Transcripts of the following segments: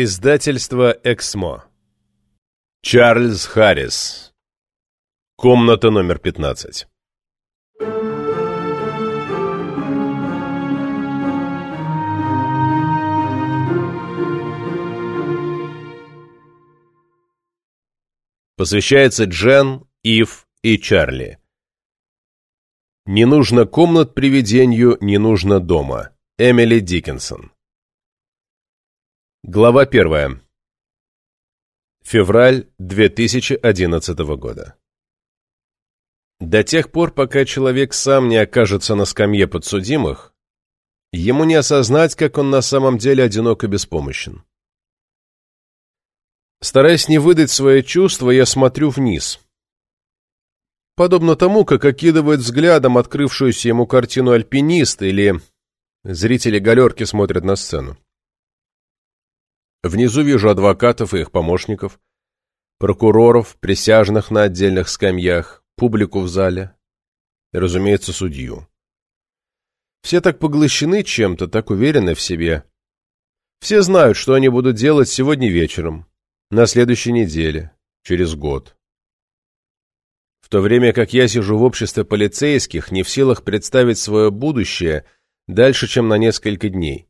Издательство «Эксмо». Чарльз Харрис. Комната номер 15. Посвящается Джен, Ив и Чарли. Не нужно комнат привидению, не нужно дома. Эмили Диккенсон. Глава первая. Февраль 2011 года. До тех пор, пока человек сам не окажется на скамье подсудимых, ему не осознать, как он на самом деле одинок и беспомощен. Стараясь не выдать свои чувства, я смотрю вниз. Подобно тому, как окидывает взглядом открывшуюся ему картину альпинист или зрители галерки смотрят на сцену. Внизу вижу адвокатов и их помощников, прокуроров, присяжных на отдельных скамьях, публику в зале и, разумеется, судью. Все так поглощены чем-то, так уверены в себе. Все знают, что они будут делать сегодня вечером, на следующей неделе, через год. В то время как я сижу в обществе полицейских, не в силах представить свое будущее дальше, чем на несколько дней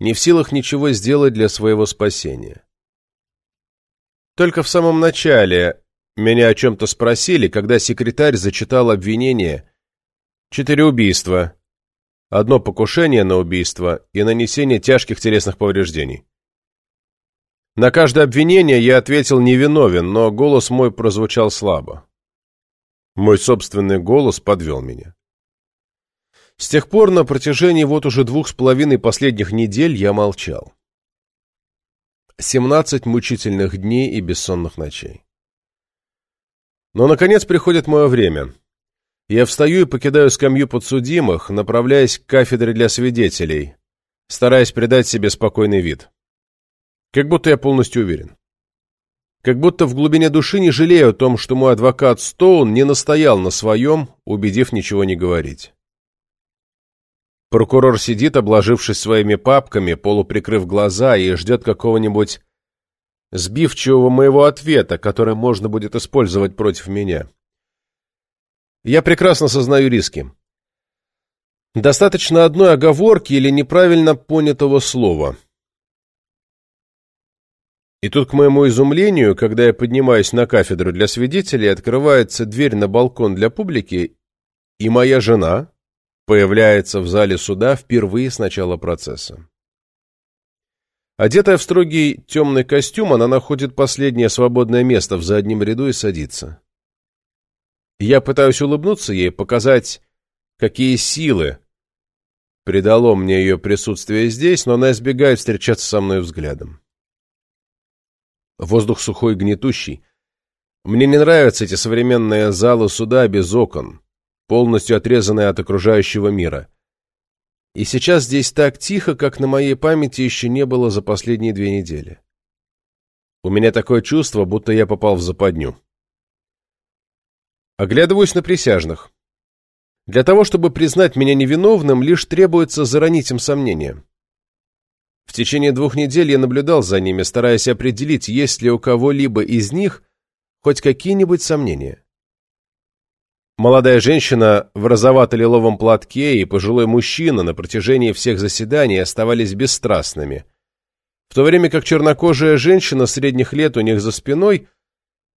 не в силах ничего сделать для своего спасения. Только в самом начале меня о чем-то спросили, когда секретарь зачитал обвинение «Четыре убийства, одно покушение на убийство и нанесение тяжких телесных повреждений». На каждое обвинение я ответил невиновен, но голос мой прозвучал слабо. Мой собственный голос подвел меня. С тех пор на протяжении вот уже двух с половиной последних недель я молчал. Семнадцать мучительных дней и бессонных ночей. Но, наконец, приходит мое время. Я встаю и покидаю скамью подсудимых, направляясь к кафедре для свидетелей, стараясь придать себе спокойный вид. Как будто я полностью уверен. Как будто в глубине души не жалею о том, что мой адвокат Стоун не настоял на своем, убедив ничего не говорить. Прокурор сидит, обложившись своими папками, полуприкрыв глаза, и ждет какого-нибудь сбивчивого моего ответа, который можно будет использовать против меня. Я прекрасно сознаю риски. Достаточно одной оговорки или неправильно понятого слова. И тут, к моему изумлению, когда я поднимаюсь на кафедру для свидетелей, открывается дверь на балкон для публики, и моя жена, появляется в зале суда впервые с начала процесса. Одетая в строгий темный костюм, она находит последнее свободное место в заднем ряду и садится. Я пытаюсь улыбнуться ей, показать, какие силы придало мне ее присутствие здесь, но она избегает встречаться со мной взглядом. Воздух сухой гнетущий. Мне не нравятся эти современные залы суда без окон полностью отрезанная от окружающего мира. И сейчас здесь так тихо, как на моей памяти еще не было за последние две недели. У меня такое чувство, будто я попал в западню. Оглядываюсь на присяжных. Для того, чтобы признать меня невиновным, лишь требуется заронить им сомнения. В течение двух недель я наблюдал за ними, стараясь определить, есть ли у кого-либо из них хоть какие-нибудь сомнения. Молодая женщина в розовато-лиловом платке и пожилой мужчина на протяжении всех заседаний оставались бесстрастными, в то время как чернокожая женщина средних лет у них за спиной,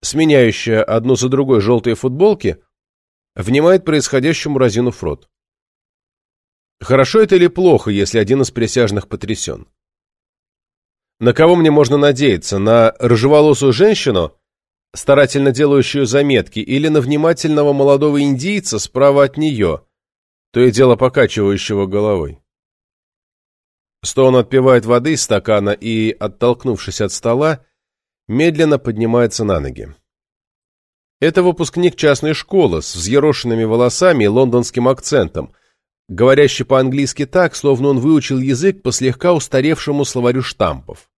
сменяющая одну за другой желтые футболки, внимает происходящему разинув рот. Хорошо это или плохо, если один из присяжных потрясен? На кого мне можно надеяться? На рыжеволосую женщину, старательно делающую заметки, или на внимательного молодого индийца справа от нее, то и дело покачивающего головой. Стоун отпивает воды из стакана и, оттолкнувшись от стола, медленно поднимается на ноги. Это выпускник частной школы с взъерошенными волосами и лондонским акцентом, говорящий по-английски так, словно он выучил язык по слегка устаревшему словарю штампов.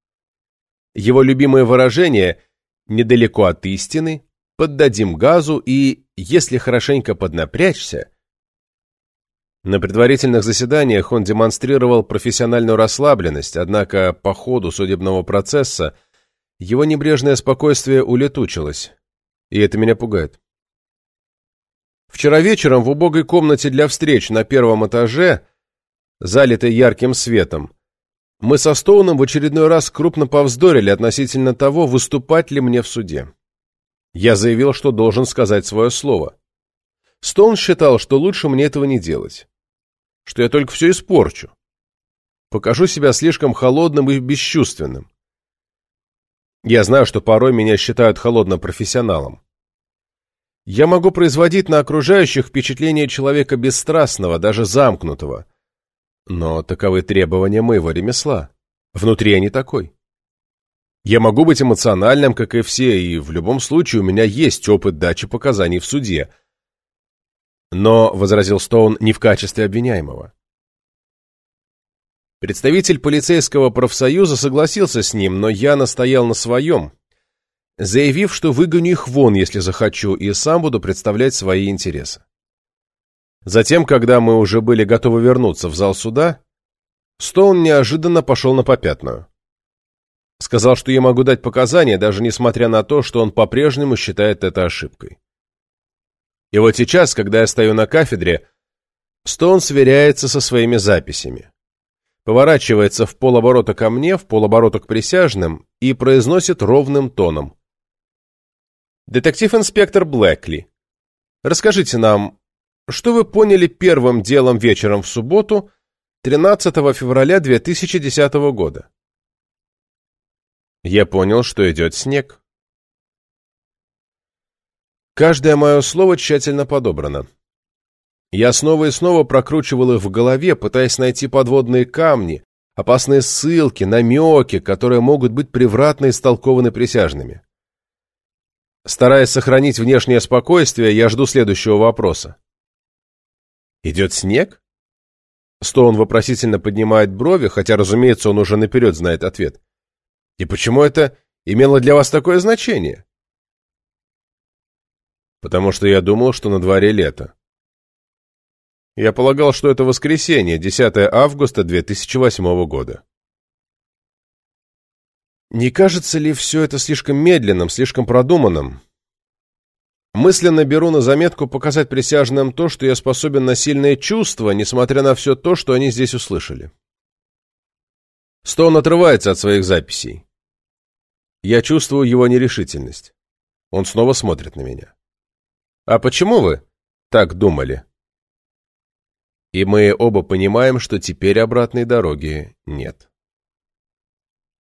Его любимое выражение – недалеко от истины, поддадим газу и, если хорошенько поднапрячься, На предварительных заседаниях он демонстрировал профессиональную расслабленность, однако по ходу судебного процесса его небрежное спокойствие улетучилось, и это меня пугает. Вчера вечером в убогой комнате для встреч на первом этаже, залитой ярким светом, мы со Стоуном в очередной раз крупно повздорили относительно того, выступать ли мне в суде. Я заявил, что должен сказать свое слово. Стоун считал, что лучше мне этого не делать. Что я только все испорчу. Покажу себя слишком холодным и бесчувственным. Я знаю, что порой меня считают холодным профессионалом. Я могу производить на окружающих впечатление человека бесстрастного, даже замкнутого. Но таковы требования моего ремесла. Внутри я не такой. Я могу быть эмоциональным, как и все, и в любом случае у меня есть опыт дачи показаний в суде. Но, — возразил Стоун, — не в качестве обвиняемого. Представитель полицейского профсоюза согласился с ним, но я настоял на своем, заявив, что выгоню их вон, если захочу, и сам буду представлять свои интересы. Затем, когда мы уже были готовы вернуться в зал суда, Стоун неожиданно пошел на попятную. Сказал, что я могу дать показания, даже несмотря на то, что он по-прежнему считает это ошибкой. И вот сейчас, когда я стою на кафедре, Стоун сверяется со своими записями. Поворачивается в полоборота ко мне, в полоборота к присяжным и произносит ровным тоном. «Детектив-инспектор Блэкли, расскажите нам, что вы поняли первым делом вечером в субботу, 13 февраля 2010 года? Я понял, что идет снег. Каждое мое слово тщательно подобрано. Я снова и снова прокручивал их в голове, пытаясь найти подводные камни, опасные ссылки, намеки, которые могут быть превратно истолкованы присяжными. Стараясь сохранить внешнее спокойствие, я жду следующего вопроса. «Идет снег?» Стоун вопросительно поднимает брови, хотя, разумеется, он уже наперед знает ответ. «И почему это имело для вас такое значение?» «Потому что я думал, что на дворе лето». Я полагал, что это воскресенье, 10 августа 2008 года. Не кажется ли все это слишком медленным, слишком продуманным? Мысленно беру на заметку показать присяжным то, что я способен на сильные чувства, несмотря на все то, что они здесь услышали. Стоун отрывается от своих записей. Я чувствую его нерешительность. Он снова смотрит на меня. «А почему вы так думали?» И мы оба понимаем, что теперь обратной дороги нет.